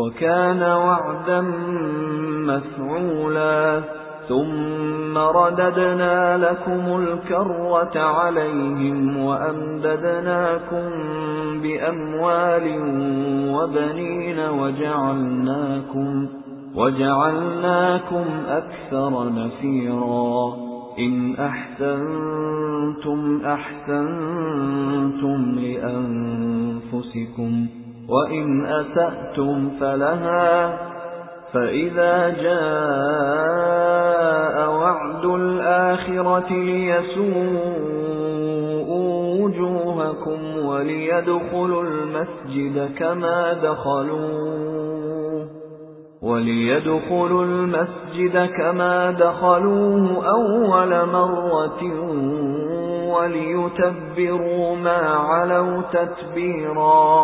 وكان وعدا مفعولا ثم رددنا لكم الكرة عليهم وأمددناكم بأموال وبنين وجعلناكم وجعلناكم أكثر نفيرا إن أحسنتم أحسنتم لأنفسكم وإن أسأتم فلها فإذا جاء وعد الآخرة ليسوءوا وجوهكم وليدخلوا المسجد كما دخلوه وليدخلوا المسجد كما دخلوه أول مرة وليتبروا ما علوا تتبيرا.